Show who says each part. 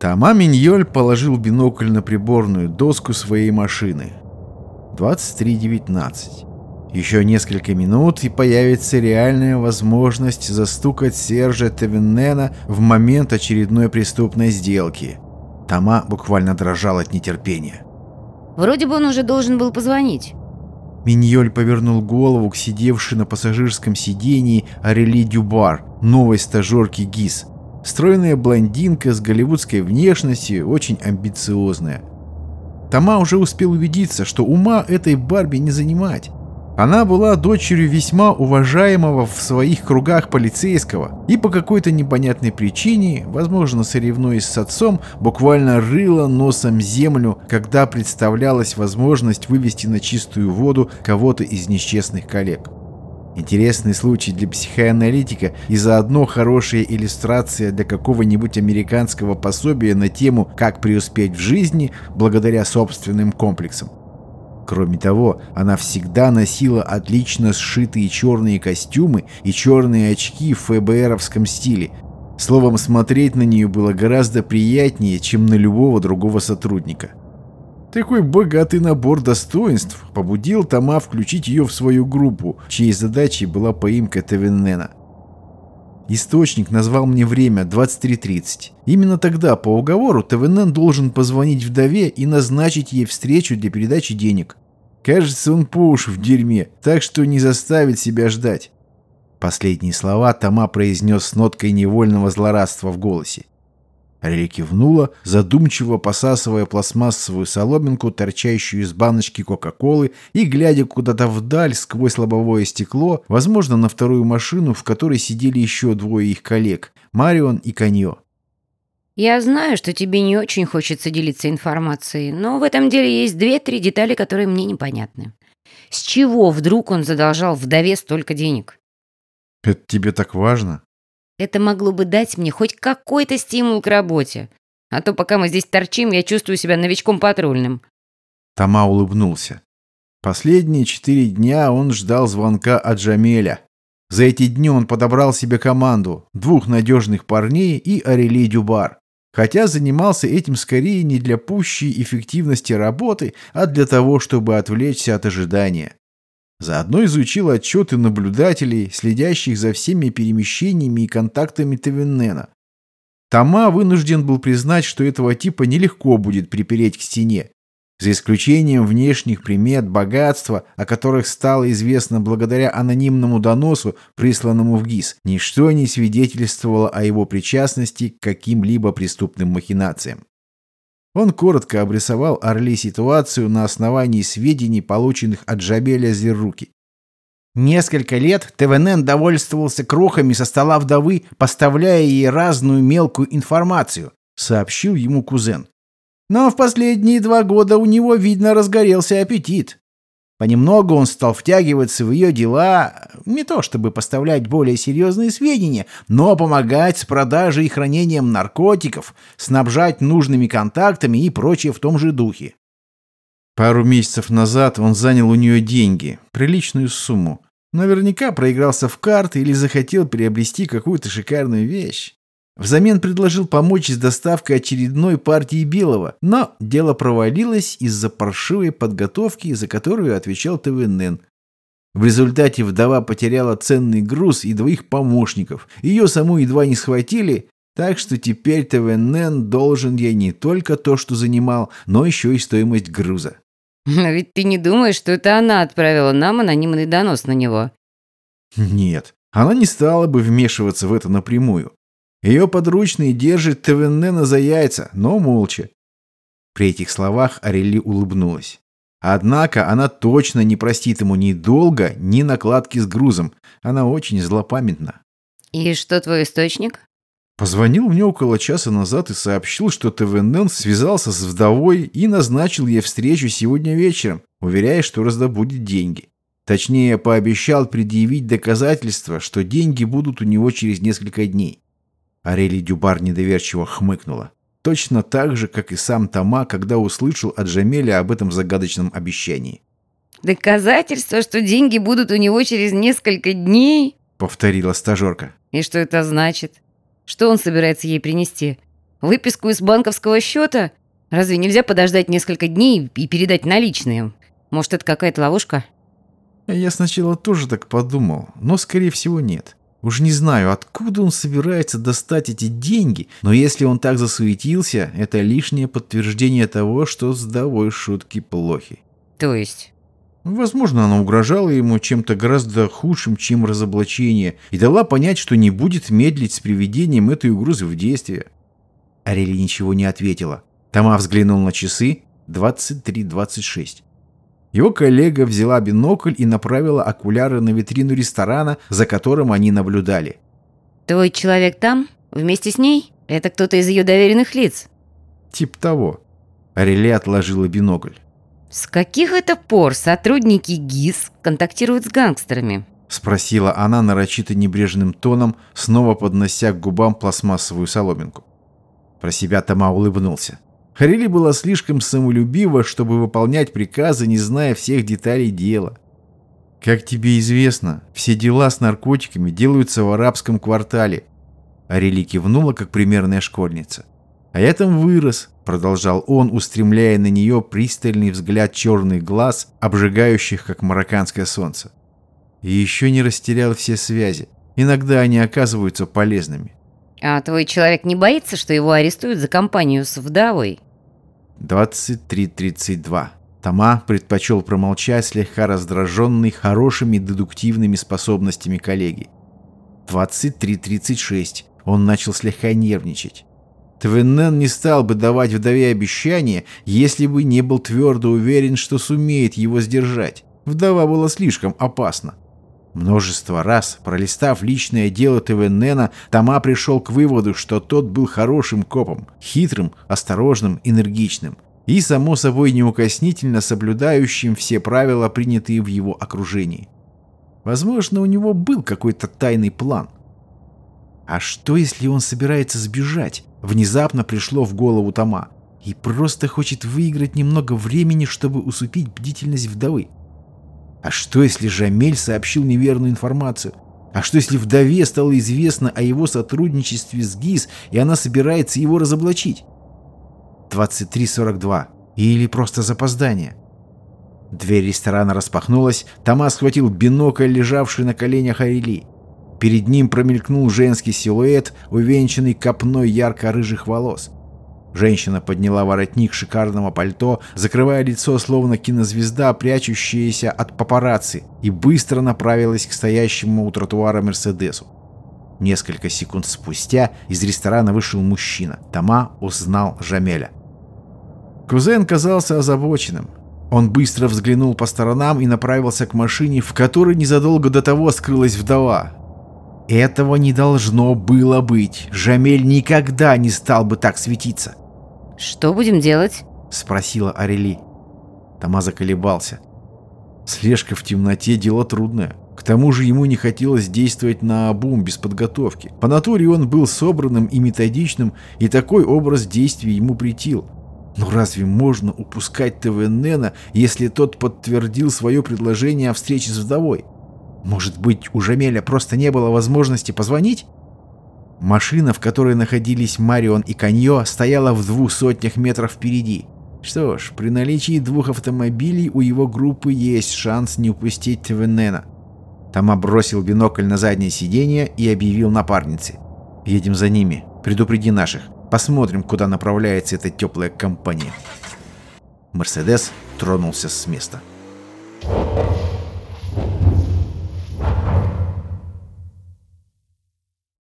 Speaker 1: Тома Миньоль положил бинокль на приборную доску своей машины. 23.19. Еще несколько минут, и появится реальная возможность застукать Сержа Тавеннена в момент очередной преступной сделки. Тома буквально дрожал от нетерпения.
Speaker 2: Вроде бы он уже должен был позвонить.
Speaker 1: Миньоль повернул голову к сидевшей на пассажирском сидении Арели Дюбар, новой стажерке ГИС. Стройная блондинка с голливудской внешностью, очень амбициозная. Тома уже успел убедиться, что ума этой Барби не занимать. Она была дочерью весьма уважаемого в своих кругах полицейского и по какой-то непонятной причине, возможно, соревнуясь с отцом, буквально рыла носом землю, когда представлялась возможность вывести на чистую воду кого-то из несчастных коллег. Интересный случай для психоаналитика и заодно хорошая иллюстрация для какого-нибудь американского пособия на тему «Как преуспеть в жизни благодаря собственным комплексам». Кроме того, она всегда носила отлично сшитые черные костюмы и черные очки в ФБРовском стиле. Словом, смотреть на нее было гораздо приятнее, чем на любого другого сотрудника. Такой богатый набор достоинств побудил Тома включить ее в свою группу, чьей задачей была поимка Тавеннена. Источник назвал мне время 23.30. Именно тогда, по уговору, ТВН должен позвонить вдове и назначить ей встречу для передачи денег. Кажется, он по уши в дерьме, так что не заставит себя ждать. Последние слова Тома произнес с ноткой невольного злорадства в голосе. Рели кивнула, задумчиво посасывая пластмассовую соломинку, торчащую из баночки Кока-Колы, и, глядя куда-то вдаль сквозь лобовое стекло, возможно, на вторую машину, в которой сидели еще двое их коллег — Марион и Каньо.
Speaker 2: Я знаю, что тебе не очень хочется делиться информацией, но в этом деле есть две-три детали, которые мне непонятны. С чего вдруг он задолжал вдове столько денег?
Speaker 1: Это тебе так важно?
Speaker 2: Это могло бы дать мне хоть какой-то стимул к работе. А то пока мы здесь торчим, я чувствую себя новичком патрульным.
Speaker 1: Тома улыбнулся. Последние четыре дня он ждал звонка от Джамеля. За эти дни он подобрал себе команду, двух надежных парней и Арели Дюбар. Хотя занимался этим скорее не для пущей эффективности работы, а для того, чтобы отвлечься от ожидания. Заодно изучил отчеты наблюдателей, следящих за всеми перемещениями и контактами Тавеннена. Тома вынужден был признать, что этого типа нелегко будет припереть к стене. За исключением внешних примет богатства, о которых стало известно благодаря анонимному доносу, присланному в ГИС, ничто не свидетельствовало о его причастности к каким-либо преступным махинациям. Он коротко обрисовал Орли ситуацию на основании сведений, полученных от Джабеля Зерруки. Несколько лет ТВНН довольствовался крохами со стола вдовы, поставляя ей разную мелкую информацию, сообщил ему кузен. Но в последние два года у него, видно, разгорелся аппетит. Понемногу он стал втягиваться в ее дела, не то чтобы поставлять более серьезные сведения, но помогать с продажей и хранением наркотиков, снабжать нужными контактами и прочее в том же духе. Пару месяцев назад он занял у нее деньги, приличную сумму. Наверняка проигрался в карты или захотел приобрести какую-то шикарную вещь. Взамен предложил помочь с доставкой очередной партии белого, но дело провалилось из-за паршивой подготовки, за которую отвечал ТВНН. В результате вдова потеряла ценный груз и двоих помощников. Ее саму едва не схватили, так что теперь ТВНН должен ей не только то, что занимал, но еще и стоимость груза.
Speaker 2: Но ведь ты не думаешь, что это она отправила нам анонимный донос на него?
Speaker 1: Нет, она не стала бы вмешиваться в это напрямую. Ее подручный держит Твеннена за яйца, но молча. При этих словах Арелли улыбнулась. Однако она точно не простит ему ни долга, ни накладки с грузом. Она очень злопамятна.
Speaker 2: И что твой источник?
Speaker 1: Позвонил мне около часа назад и сообщил, что ТВНН связался с вдовой и назначил ей встречу сегодня вечером, уверяя, что раздобудет деньги. Точнее, пообещал предъявить доказательства, что деньги будут у него через несколько дней. Арели Дюбар недоверчиво хмыкнула. Точно так же, как и сам Тома, когда услышал от Джамеля об этом загадочном обещании.
Speaker 2: «Доказательство, что деньги будут у него через несколько дней?»
Speaker 1: — повторила стажерка.
Speaker 2: «И что это значит? Что он собирается ей принести? Выписку из банковского счета? Разве нельзя подождать несколько дней и передать наличные? Может, это какая-то ловушка?
Speaker 1: Я сначала тоже так подумал, но, скорее всего, нет. Уж не знаю, откуда он собирается достать эти деньги, но если он так засуетился, это лишнее подтверждение того, что с Давой шутки плохи.
Speaker 2: То есть?
Speaker 1: Возможно, она угрожала ему чем-то гораздо худшим, чем разоблачение, и дала понять, что не будет медлить с приведением этой угрозы в действие. Арели ничего не ответила. Тома взглянул на часы 23.26. Его коллега взяла бинокль и направила окуляры на витрину ресторана, за которым они наблюдали.
Speaker 2: «Твой человек там? Вместе с ней? Это кто-то из ее доверенных лиц?»
Speaker 1: «Тип того». Ареле отложила бинокль.
Speaker 2: «С каких это пор сотрудники ГИС контактируют с гангстерами?»
Speaker 1: Спросила она нарочито небрежным тоном, снова поднося к губам пластмассовую соломинку. Про себя Тома улыбнулся. Харили была слишком самолюбива, чтобы выполнять приказы, не зная всех деталей дела. Как тебе известно, все дела с наркотиками делаются в арабском квартале. Арели кивнула, как примерная школьница. А я там вырос, продолжал он, устремляя на нее пристальный взгляд черных глаз, обжигающих, как марокканское солнце. И еще не растерял все связи. Иногда они оказываются полезными.
Speaker 2: А твой человек не боится, что его арестуют за компанию с вдовой?
Speaker 1: 23.32. Тома предпочел промолчать, слегка раздраженный хорошими дедуктивными способностями коллеги. 23.36. Он начал слегка нервничать. Твеннен не стал бы давать вдове обещание, если бы не был твердо уверен, что сумеет его сдержать. Вдова была слишком опасна. Множество раз, пролистав личное дело ТВНена, Тома пришел к выводу, что тот был хорошим копом, хитрым, осторожным, энергичным и, само собой, неукоснительно соблюдающим все правила, принятые в его окружении. Возможно, у него был какой-то тайный план. А что, если он собирается сбежать? Внезапно пришло в голову Тома. И просто хочет выиграть немного времени, чтобы усыпить бдительность вдовы. А что, если Жамель сообщил неверную информацию? А что, если вдове стало известно о его сотрудничестве с ГИС, и она собирается его разоблачить? 23.42. Или просто запоздание. Дверь ресторана распахнулась, Томас схватил бинокль, лежавший на коленях Айли. Перед ним промелькнул женский силуэт, увенчанный копной ярко-рыжих волос. Женщина подняла воротник шикарного пальто, закрывая лицо, словно кинозвезда, прячущаяся от папарацци, и быстро направилась к стоящему у тротуара Мерседесу. Несколько секунд спустя из ресторана вышел мужчина. Тома узнал Жамеля. Кузен казался озабоченным. Он быстро взглянул по сторонам и направился к машине, в которой незадолго до того скрылась вдова. Этого не должно было быть. Жамель никогда не стал бы так светиться.
Speaker 2: «Что будем делать?»
Speaker 1: — спросила Арели. Тома заколебался. Слежка в темноте — дело трудное. К тому же ему не хотелось действовать на обум без подготовки. По натуре он был собранным и методичным, и такой образ действий ему притил. Но разве можно упускать ТВНена, если тот подтвердил свое предложение о встрече с вдовой? Может быть, у Жамеля просто не было возможности позвонить? Машина, в которой находились Марион и Каньо, стояла в двух сотнях метров впереди. Что ж, при наличии двух автомобилей у его группы есть шанс не упустить Твенена. Тома бросил бинокль на заднее сиденье и объявил напарнице. «Едем за ними. Предупреди наших. Посмотрим, куда направляется эта теплая компания». Мерседес тронулся с места.